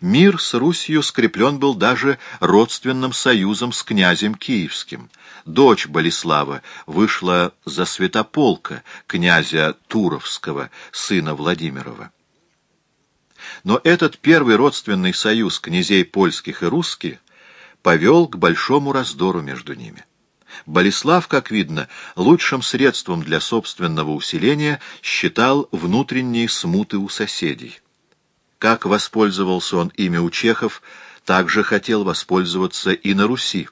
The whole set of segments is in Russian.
Мир с Русью скреплен был даже родственным союзом с князем Киевским. Дочь Болеслава вышла за святополка, князя Туровского, сына Владимирова. Но этот первый родственный союз князей польских и русских повел к большому раздору между ними. Болеслав, как видно, лучшим средством для собственного усиления считал внутренние смуты у соседей. Как воспользовался он ими у чехов, так же хотел воспользоваться и на Руси.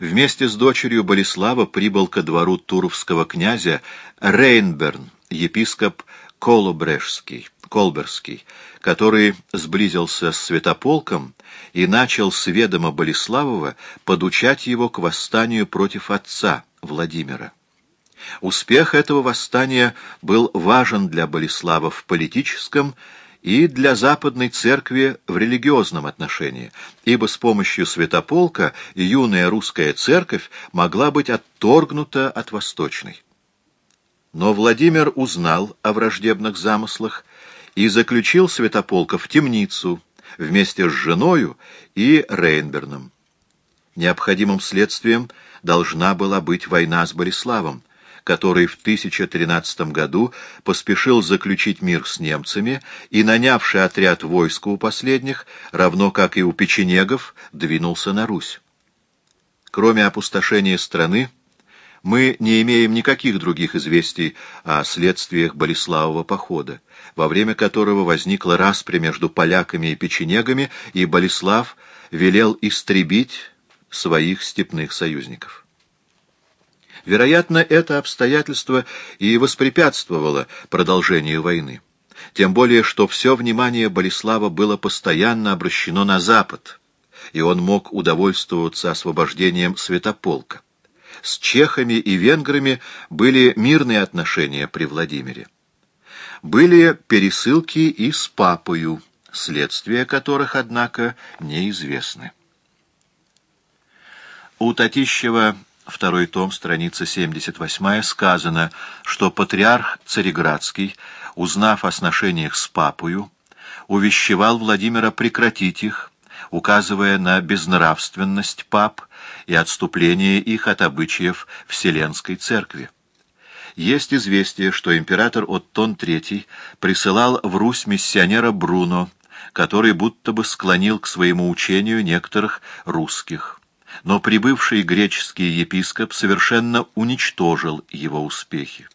Вместе с дочерью Болеслава прибыл ко двору туровского князя Рейнберн, епископ Колобрешский, Колберский, который сблизился с Святополком и начал с ведома Болеславова подучать его к восстанию против отца Владимира. Успех этого восстания был важен для Болеслава в политическом и для Западной Церкви в религиозном отношении, ибо с помощью Святополка юная русская церковь могла быть отторгнута от Восточной. Но Владимир узнал о враждебных замыслах и заключил Святополка в темницу вместе с женою и Рейнберном. Необходимым следствием должна была быть война с Бориславом, который в 1013 году поспешил заключить мир с немцами и, нанявший отряд войска у последних, равно как и у печенегов, двинулся на Русь. Кроме опустошения страны, мы не имеем никаких других известий о следствиях Болеславова похода, во время которого возникла распря между поляками и печенегами, и Болеслав велел истребить своих степных союзников. Вероятно, это обстоятельство и воспрепятствовало продолжению войны. Тем более, что все внимание Болеслава было постоянно обращено на запад, и он мог удовольствоваться освобождением Святополка с чехами и венграми были мирные отношения при Владимире. Были пересылки и с папою, следствия которых, однако, неизвестны. У Татищева, второй том, страница 78, сказано, что патриарх Цареградский, узнав о сношениях с папою, увещевал Владимира прекратить их, указывая на безнравственность пап и отступление их от обычаев Вселенской Церкви. Есть известие, что император Оттон III присылал в Русь миссионера Бруно, который будто бы склонил к своему учению некоторых русских. Но прибывший греческий епископ совершенно уничтожил его успехи.